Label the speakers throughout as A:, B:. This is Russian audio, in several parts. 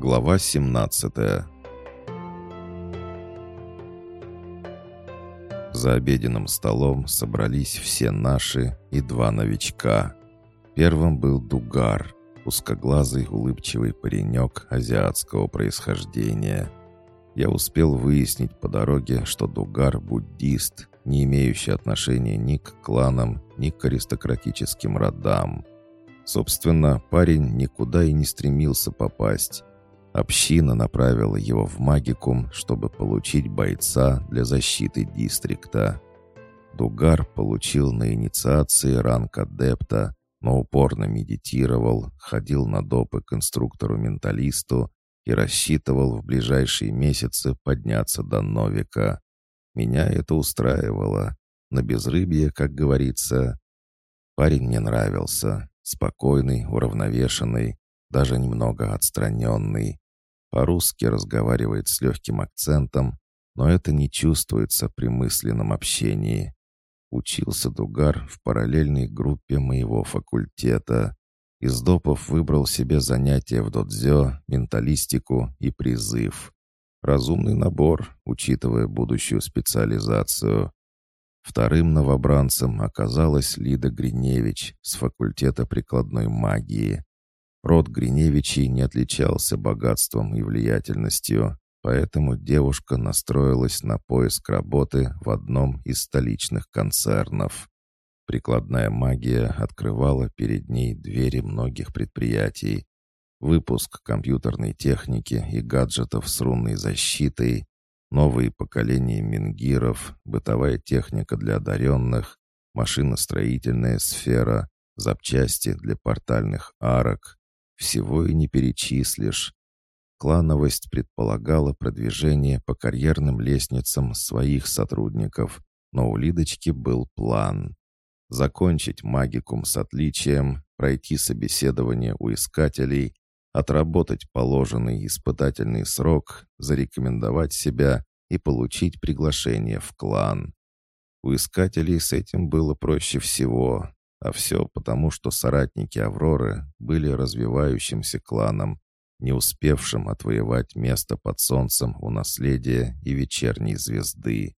A: Глава 17 За обеденным столом собрались все наши и два новичка. Первым был Дугар, узкоглазый улыбчивый паренек азиатского происхождения. Я успел выяснить по дороге, что Дугар – буддист, не имеющий отношения ни к кланам, ни к аристократическим родам. Собственно, парень никуда и не стремился попасть. Община направила его в магикум, чтобы получить бойца для защиты дистрикта. Дугар получил на инициации ранг адепта, но упорно медитировал, ходил на допы к инструктору-менталисту и рассчитывал в ближайшие месяцы подняться до Новика. Меня это устраивало. На безрыбье, как говорится. Парень мне нравился. Спокойный, уравновешенный, даже немного отстраненный. По-русски разговаривает с легким акцентом, но это не чувствуется при мысленном общении. Учился Дугар в параллельной группе моего факультета. Из допов выбрал себе занятия в додзё, менталистику и призыв. Разумный набор, учитывая будущую специализацию. Вторым новобранцем оказалась Лида Гриневич с факультета прикладной магии. Род Гриневичей не отличался богатством и влиятельностью, поэтому девушка настроилась на поиск работы в одном из столичных концернов. Прикладная магия открывала перед ней двери многих предприятий. Выпуск компьютерной техники и гаджетов с рунной защитой, новые поколения мингиров, бытовая техника для одаренных, машиностроительная сфера, запчасти для портальных арок. Всего и не перечислишь. Клановость предполагала продвижение по карьерным лестницам своих сотрудников, но у Лидочки был план. Закончить магикум с отличием, пройти собеседование у искателей, отработать положенный испытательный срок, зарекомендовать себя и получить приглашение в клан. У искателей с этим было проще всего, а все потому, что соратники Авроры были развивающимся кланом, не успевшим отвоевать место под солнцем у наследия и вечерней звезды.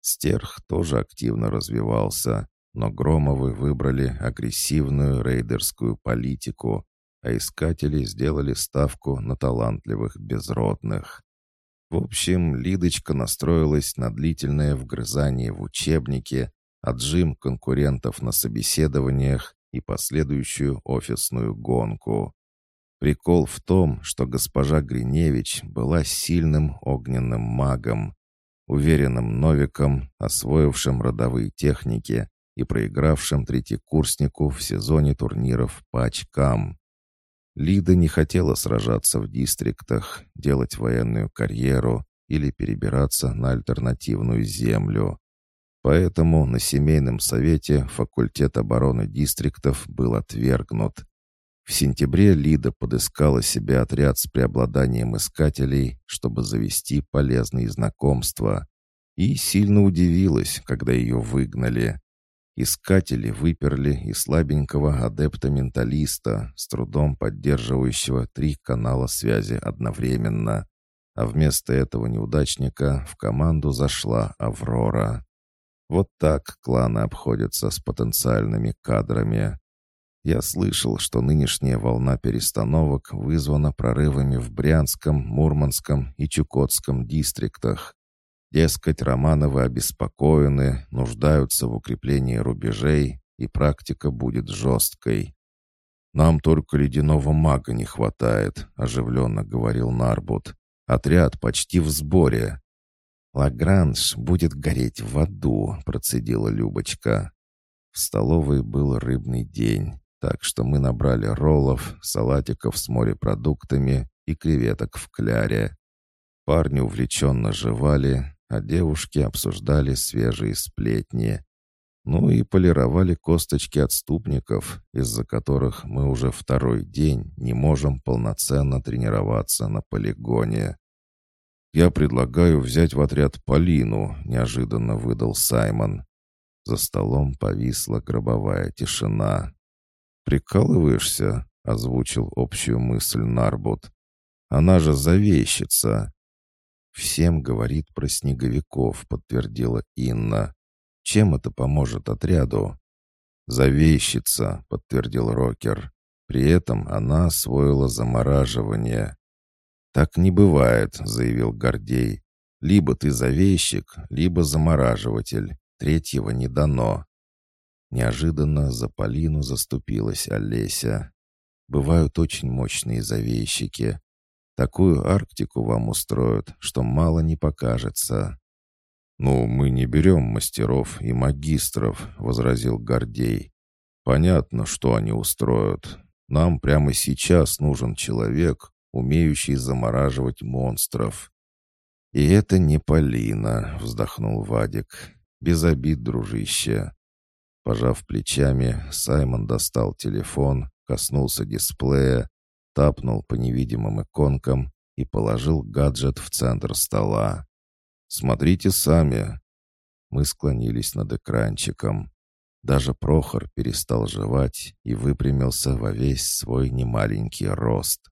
A: Стерх тоже активно развивался, но Громовы выбрали агрессивную рейдерскую политику, а искатели сделали ставку на талантливых безродных. В общем, Лидочка настроилась на длительное вгрызание в учебники, отжим конкурентов на собеседованиях и последующую офисную гонку. Прикол в том, что госпожа Гриневич была сильным огненным магом, уверенным новиком, освоившим родовые техники и проигравшим третьекурснику в сезоне турниров по очкам. Лида не хотела сражаться в дистриктах, делать военную карьеру или перебираться на альтернативную землю. Поэтому на семейном совете факультет обороны дистриктов был отвергнут. В сентябре Лида подыскала себе отряд с преобладанием искателей, чтобы завести полезные знакомства. И сильно удивилась, когда ее выгнали. Искатели выперли и слабенького адепта-менталиста, с трудом поддерживающего три канала связи одновременно. А вместо этого неудачника в команду зашла Аврора. Вот так кланы обходятся с потенциальными кадрами. Я слышал, что нынешняя волна перестановок вызвана прорывами в Брянском, Мурманском и Чукотском дистриктах. Дескать, Романовы обеспокоены, нуждаются в укреплении рубежей, и практика будет жесткой. «Нам только ледяного мага не хватает», — оживленно говорил Нарбут. «Отряд почти в сборе. «Лагранж будет гореть в аду», — процедила Любочка. В столовой был рыбный день, так что мы набрали роллов, салатиков с морепродуктами и креветок в кляре. Парни увлеченно жевали, а девушки обсуждали свежие сплетни. Ну и полировали косточки отступников, из-за которых мы уже второй день не можем полноценно тренироваться на полигоне. «Я предлагаю взять в отряд Полину», — неожиданно выдал Саймон. За столом повисла гробовая тишина. «Прикалываешься?» — озвучил общую мысль Нарбут. Она же завещица!» «Всем говорит про снеговиков», — подтвердила Инна. «Чем это поможет отряду?» «Завещица», — подтвердил Рокер. При этом она освоила замораживание. «Так не бывает», — заявил Гордей. «Либо ты завещик, либо замораживатель. Третьего не дано». Неожиданно за Полину заступилась Олеся. «Бывают очень мощные завещики. Такую Арктику вам устроят, что мало не покажется». «Ну, мы не берем мастеров и магистров», — возразил Гордей. «Понятно, что они устроят. Нам прямо сейчас нужен человек, умеющий замораживать монстров». «И это не Полина», — вздохнул Вадик. «Без обид, дружище. Пожав плечами, Саймон достал телефон, коснулся дисплея, тапнул по невидимым иконкам и положил гаджет в центр стола. «Смотрите сами!» Мы склонились над экранчиком. Даже Прохор перестал жевать и выпрямился во весь свой немаленький рост.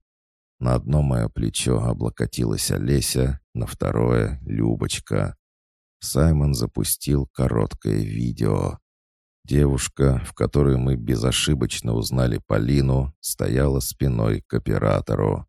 A: На одно мое плечо облокотилась Олеся, на второе — Любочка. Саймон запустил короткое видео. Девушка, в которой мы безошибочно узнали Полину, стояла спиной к оператору.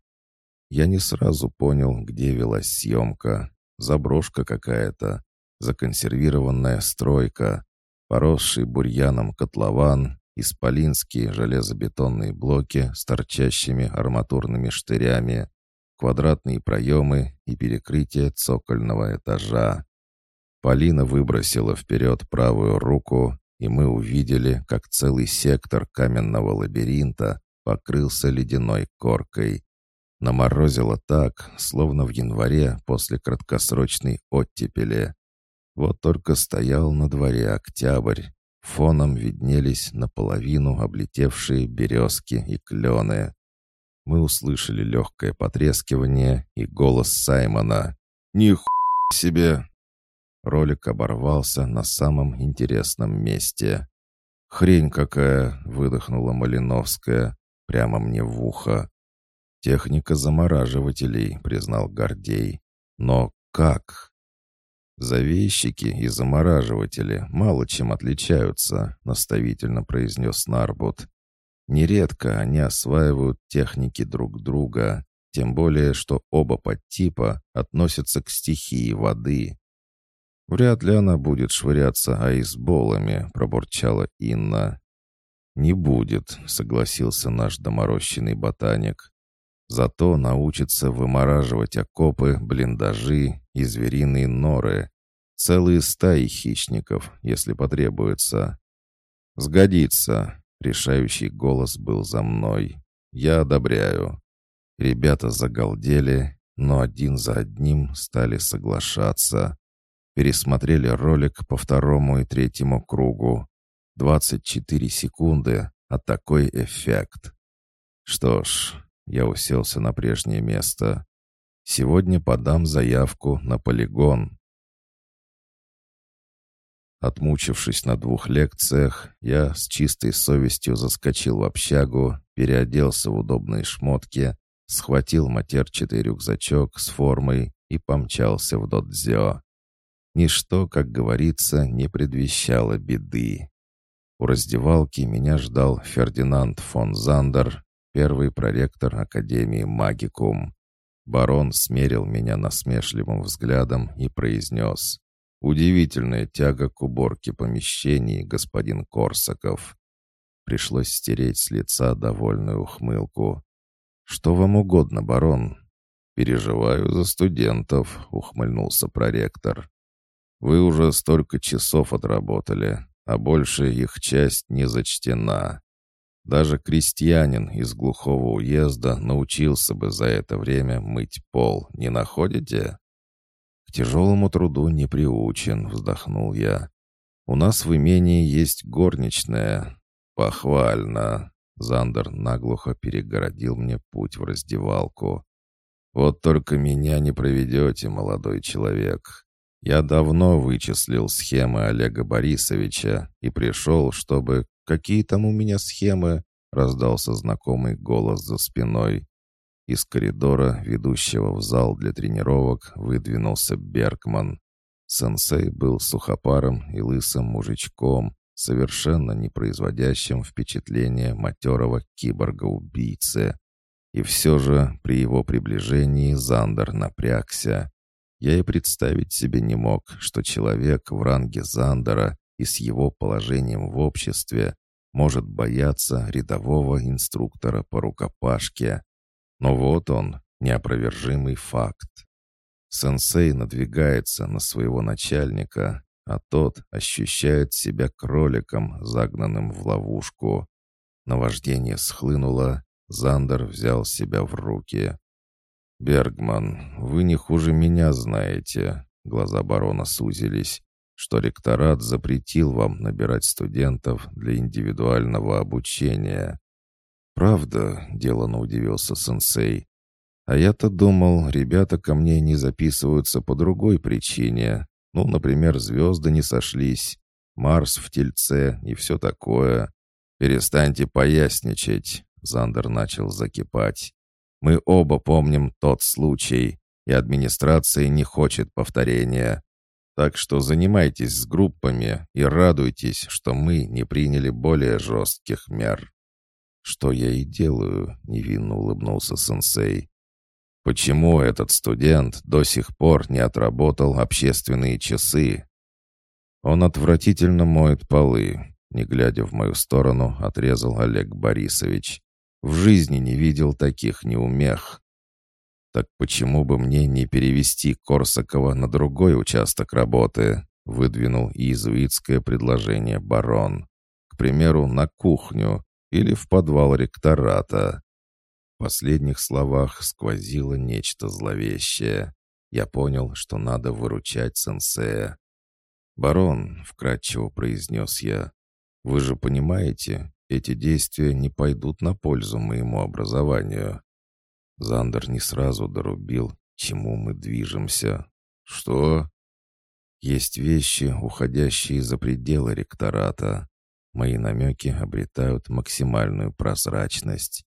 A: Я не сразу понял, где велась съемка. Заброшка какая-то, законсервированная стройка, поросший бурьяном котлован, исполинские железобетонные блоки с торчащими арматурными штырями, квадратные проемы и перекрытие цокольного этажа. Полина выбросила вперед правую руку, и мы увидели, как целый сектор каменного лабиринта покрылся ледяной коркой. Наморозило так, словно в январе после краткосрочной оттепели. Вот только стоял на дворе октябрь. Фоном виднелись наполовину облетевшие березки и клены. Мы услышали легкое потрескивание и голос Саймона. «Ни себе!» Ролик оборвался на самом интересном месте. «Хрень какая!» — выдохнула Малиновская прямо мне в ухо. «Техника замораживателей», — признал Гордей. «Но как?» «Завейщики и замораживатели мало чем отличаются», — наставительно произнес Нарбут. «Нередко они осваивают техники друг друга, тем более, что оба подтипа относятся к стихии воды. «Вряд ли она будет швыряться айсболами», — пробурчала Инна. «Не будет», — согласился наш доморощенный ботаник. «Зато научится вымораживать окопы, блиндажи и звериные норы. Целые стаи хищников, если потребуется». «Сгодится», — решающий голос был за мной. «Я одобряю». Ребята загалдели, но один за одним стали соглашаться. Пересмотрели ролик по второму и третьему кругу. 24 секунды, а такой эффект. Что ж, я уселся на прежнее место. Сегодня подам заявку на полигон. Отмучившись на двух лекциях, я с чистой совестью заскочил в общагу, переоделся в удобные шмотки, схватил матерчатый рюкзачок с формой и помчался в додзё. Ничто, как говорится, не предвещало беды. У раздевалки меня ждал Фердинанд фон Зандер, первый проректор Академии Магикум. Барон смерил меня насмешливым взглядом и произнес «Удивительная тяга к уборке помещений, господин Корсаков». Пришлось стереть с лица довольную ухмылку. «Что вам угодно, барон?» «Переживаю за студентов», — ухмыльнулся проректор. Вы уже столько часов отработали, а больше их часть не зачтена. Даже крестьянин из глухого уезда научился бы за это время мыть пол, не находите? К тяжелому труду не приучен, вздохнул я. У нас в имении есть горничная. Похвально. Зандер наглухо перегородил мне путь в раздевалку. Вот только меня не проведете, молодой человек. Я давно вычислил схемы Олега Борисовича и пришел, чтобы... Какие там у меня схемы? Раздался знакомый голос за спиной. Из коридора, ведущего в зал для тренировок, выдвинулся Беркман. Сенсей был сухопарым и лысым мужичком, совершенно не производящим впечатления матерого киборга-убийцы. И все же при его приближении Зандер напрягся. Я и представить себе не мог, что человек в ранге Зандера и с его положением в обществе может бояться рядового инструктора по рукопашке. Но вот он, неопровержимый факт. Сенсей надвигается на своего начальника, а тот ощущает себя кроликом, загнанным в ловушку. Наваждение схлынуло, Зандер взял себя в руки. «Бергман, вы не хуже меня знаете», — глаза барона сузились, «что ректорат запретил вам набирать студентов для индивидуального обучения». «Правда?» — делано удивился сенсей. «А я-то думал, ребята ко мне не записываются по другой причине. Ну, например, звезды не сошлись, Марс в тельце и все такое. Перестаньте поясничать. Зандер начал закипать. «Мы оба помним тот случай, и администрация не хочет повторения. Так что занимайтесь с группами и радуйтесь, что мы не приняли более жестких мер». «Что я и делаю», — невинно улыбнулся сенсей. «Почему этот студент до сих пор не отработал общественные часы?» «Он отвратительно моет полы», — не глядя в мою сторону, отрезал Олег Борисович. В жизни не видел таких неумех. Так почему бы мне не перевести Корсакова на другой участок работы? Выдвинул иезуитское предложение барон. К примеру, на кухню или в подвал ректората. В последних словах сквозило нечто зловещее. Я понял, что надо выручать сенсея. «Барон», — вкратчиво произнес я, — «вы же понимаете, эти действия не пойдут на пользу моему образованию. Зандер не сразу дорубил, чему мы движемся. Что? Есть вещи, уходящие за пределы ректората. Мои намеки обретают максимальную прозрачность.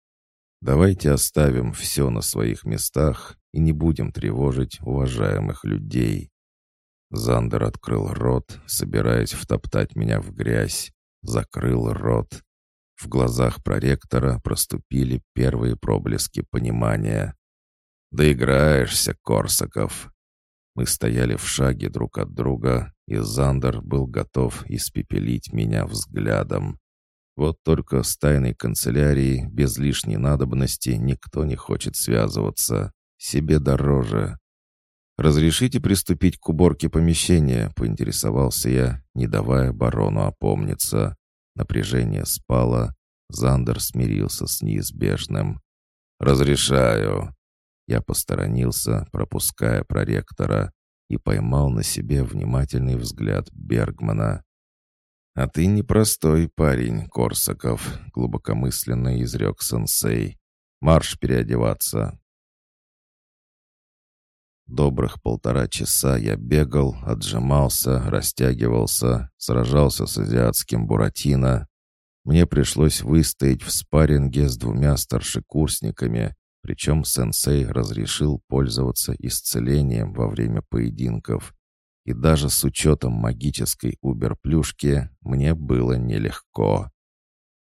A: Давайте оставим все на своих местах и не будем тревожить уважаемых людей. Зандер открыл рот, собираясь втоптать меня в грязь, закрыл рот, в глазах проректора проступили первые проблески понимания. «Доиграешься, Корсаков!» Мы стояли в шаге друг от друга, и Зандер был готов испепелить меня взглядом. Вот только с тайной канцелярией без лишней надобности никто не хочет связываться. Себе дороже. «Разрешите приступить к уборке помещения?» — поинтересовался я, не давая барону опомниться. Напряжение спало. Зандер смирился с неизбежным. «Разрешаю». Я посторонился, пропуская проректора, и поймал на себе внимательный взгляд Бергмана. «А ты непростой парень, Корсаков», — глубокомысленно изрек сенсей. «Марш переодеваться». Добрых полтора часа я бегал, отжимался, растягивался, сражался с азиатским Буратино. Мне пришлось выстоять в спарринге с двумя старшекурсниками, причем сенсей разрешил пользоваться исцелением во время поединков. И даже с учетом магической убер-плюшки мне было нелегко.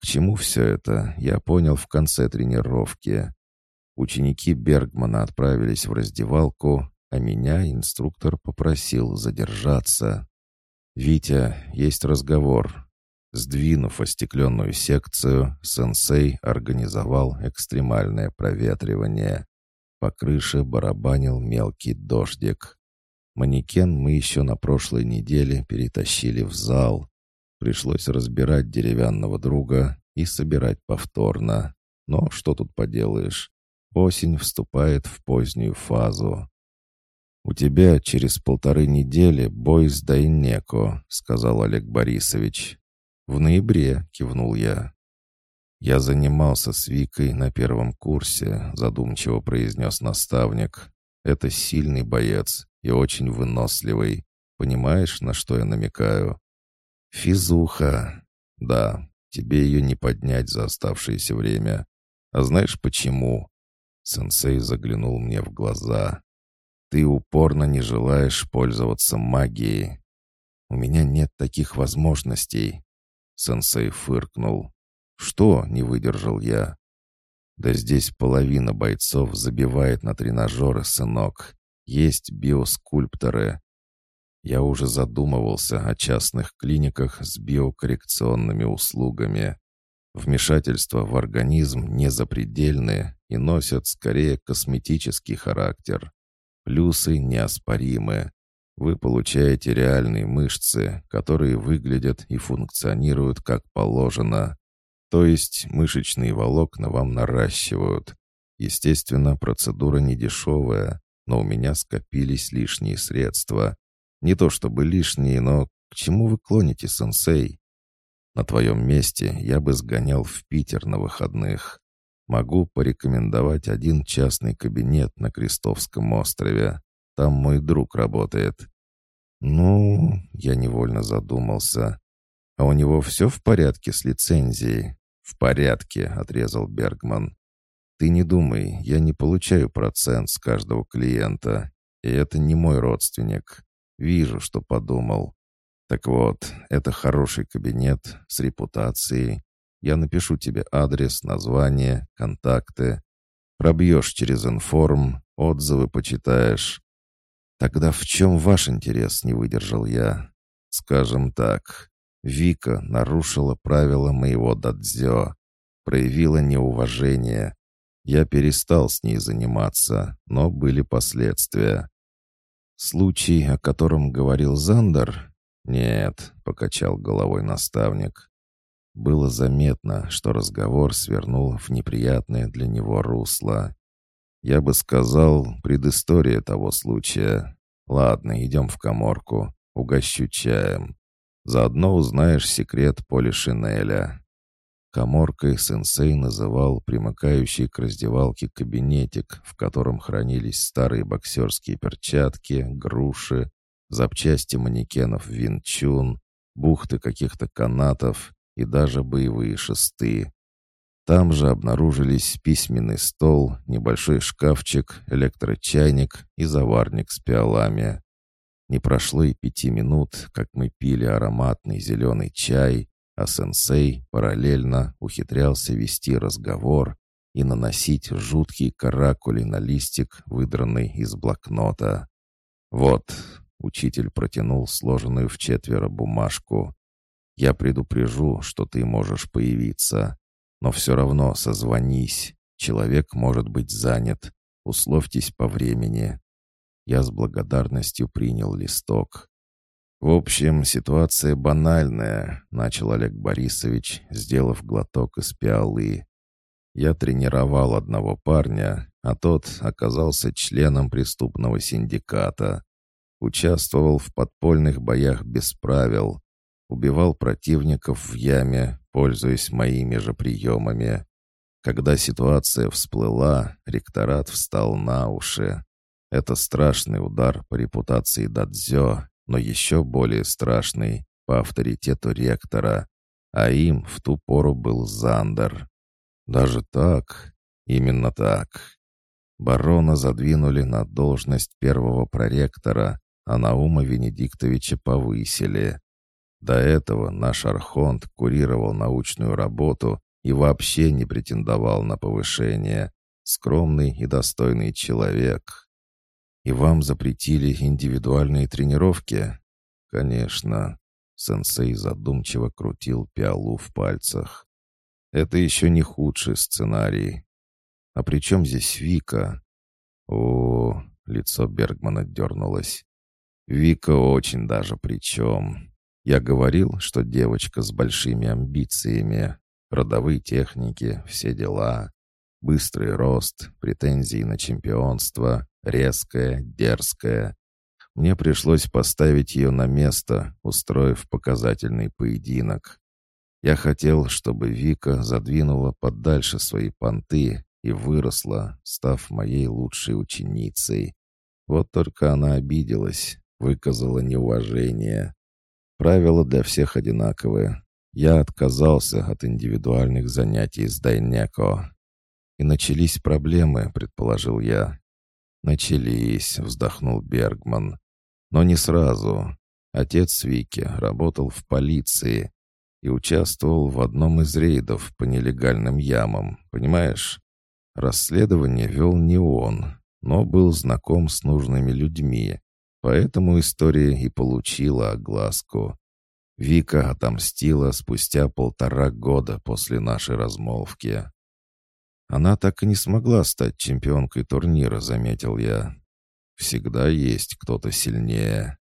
A: К чему все это, я понял в конце тренировки. Ученики Бергмана отправились в раздевалку, а меня инструктор попросил задержаться. «Витя, есть разговор». Сдвинув остекленную секцию, сенсей организовал экстремальное проветривание. По крыше барабанил мелкий дождик. Манекен мы еще на прошлой неделе перетащили в зал. Пришлось разбирать деревянного друга и собирать повторно. Но что тут поделаешь? Осень вступает в позднюю фазу. «У тебя через полторы недели бой с Дайнеко», — сказал Олег Борисович. «В ноябре», — кивнул я. «Я занимался с Викой на первом курсе», — задумчиво произнес наставник. «Это сильный боец и очень выносливый. Понимаешь, на что я намекаю?» «Физуха. Да, тебе ее не поднять за оставшееся время. А знаешь почему? Сенсей заглянул мне в глаза. «Ты упорно не желаешь пользоваться магией. У меня нет таких возможностей». Сенсей фыркнул. «Что?» — не выдержал я. «Да здесь половина бойцов забивает на тренажеры, сынок. Есть биоскульпторы. Я уже задумывался о частных клиниках с биокоррекционными услугами. Вмешательства в организм не запредельны и носят скорее косметический характер. Плюсы неоспоримы. Вы получаете реальные мышцы, которые выглядят и функционируют как положено. То есть мышечные волокна вам наращивают. Естественно, процедура не дешевая, но у меня скопились лишние средства, не то чтобы лишние, но к чему вы клоните, сенсей? На твоем месте я бы сгонял в Питер на выходных. Могу порекомендовать один частный кабинет на Крестовском острове. Там мой друг работает. Ну, я невольно задумался. А у него все в порядке с лицензией? В порядке, отрезал Бергман. Ты не думай, я не получаю процент с каждого клиента. И это не мой родственник. Вижу, что подумал. Так вот, это хороший кабинет с репутацией. Я напишу тебе адрес, название, контакты. Пробьешь через информ, отзывы почитаешь. Тогда в чем ваш интерес, не выдержал я? Скажем так, Вика нарушила правила моего дадзё, проявила неуважение. Я перестал с ней заниматься, но были последствия. «Случай, о котором говорил Зандер?» «Нет», — покачал головой наставник. Было заметно, что разговор свернул в неприятное для него русло. Я бы сказал, предыстория того случая. Ладно, идем в коморку, угощу чаем. Заодно узнаешь секрет Поли Шинеля. Коморкой сенсей называл примыкающий к раздевалке кабинетик, в котором хранились старые боксерские перчатки, груши, запчасти манекенов винчун, бухты каких-то канатов и даже боевые шесты. Там же обнаружились письменный стол, небольшой шкафчик, электрочайник и заварник с пиалами. Не прошло и пяти минут, как мы пили ароматный зеленый чай, а сенсей параллельно ухитрялся вести разговор и наносить жуткие каракули на листик, выдранный из блокнота. «Вот», — учитель протянул сложенную в четверо бумажку, «я предупрежу, что ты можешь появиться, но все равно созвонись, человек может быть занят, условьтесь по времени». Я с благодарностью принял листок. «В общем, ситуация банальная», — начал Олег Борисович, сделав глоток из пиалы. «Я тренировал одного парня, а тот оказался членом преступного синдиката. Участвовал в подпольных боях без правил, убивал противников в яме, пользуясь моими же приемами. Когда ситуация всплыла, ректорат встал на уши. Это страшный удар по репутации Дадзё, но еще более страшный по авторитету ректора, а им в ту пору был Зандер. Даже так? Именно так. Барона задвинули на должность первого проректора, а Наума Венедиктовича повысили. До этого наш Архонт курировал научную работу и вообще не претендовал на повышение. Скромный и достойный человек. «И вам запретили индивидуальные тренировки?» «Конечно». Сенсей задумчиво крутил пиалу в пальцах. «Это еще не худший сценарий. А при чем здесь Вика?» «О, лицо Бергмана дернулось. Вика очень даже при чем. Я говорил, что девочка с большими амбициями, родовые техники, все дела, быстрый рост, претензии на чемпионство, резкая, дерзкая. Мне пришлось поставить ее на место, устроив показательный поединок. Я хотел, чтобы Вика задвинула подальше свои понты и выросла, став моей лучшей ученицей. Вот только она обиделась, выказала неуважение. Правила для всех одинаковые. Я отказался от индивидуальных занятий с Дайнеко. И начались проблемы, предположил я. Начались, вздохнул Бергман. Но не сразу. Отец Вики работал в полиции и участвовал в одном из рейдов по нелегальным ямам, понимаешь? Расследование вел не он, но был знаком с нужными людьми, поэтому история и получила огласку. Вика отомстила спустя полтора года после нашей размолвки. Она так и не смогла стать чемпионкой турнира, заметил я. Всегда есть кто-то сильнее.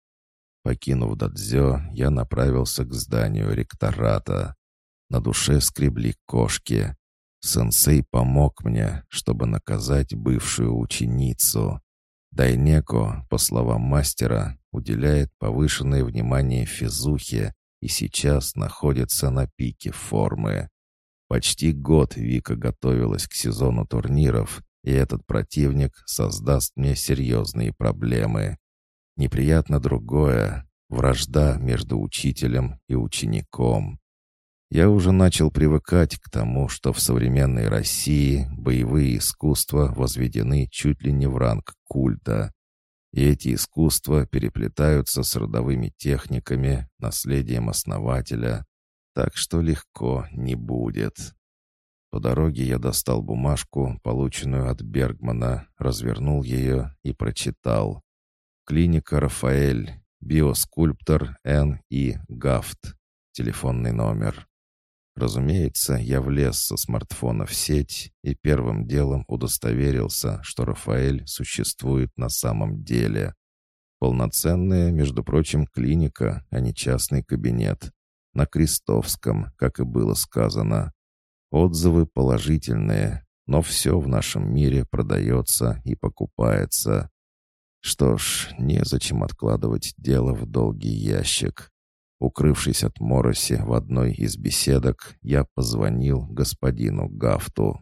A: Покинув Дадзё, я направился к зданию ректората. На душе скребли кошки. Сенсей помог мне, чтобы наказать бывшую ученицу. Дайнеко, по словам мастера, уделяет повышенное внимание физухе и сейчас находится на пике формы. Почти год Вика готовилась к сезону турниров, и этот противник создаст мне серьезные проблемы. Неприятно другое — вражда между учителем и учеником. Я уже начал привыкать к тому, что в современной России боевые искусства возведены чуть ли не в ранг культа. И эти искусства переплетаются с родовыми техниками, наследием основателя, так что легко не будет. По дороге я достал бумажку, полученную от Бергмана, развернул ее и прочитал. Клиника «Рафаэль», биоскульптор Н. И. Гафт, телефонный номер. Разумеется, я влез со смартфона в сеть и первым делом удостоверился, что Рафаэль существует на самом деле. Полноценная, между прочим, клиника, а не частный кабинет. На Крестовском, как и было сказано. Отзывы положительные, но все в нашем мире продается и покупается. Что ж, незачем откладывать дело в долгий ящик. Укрывшись от мороси в одной из беседок, я позвонил господину Гафту.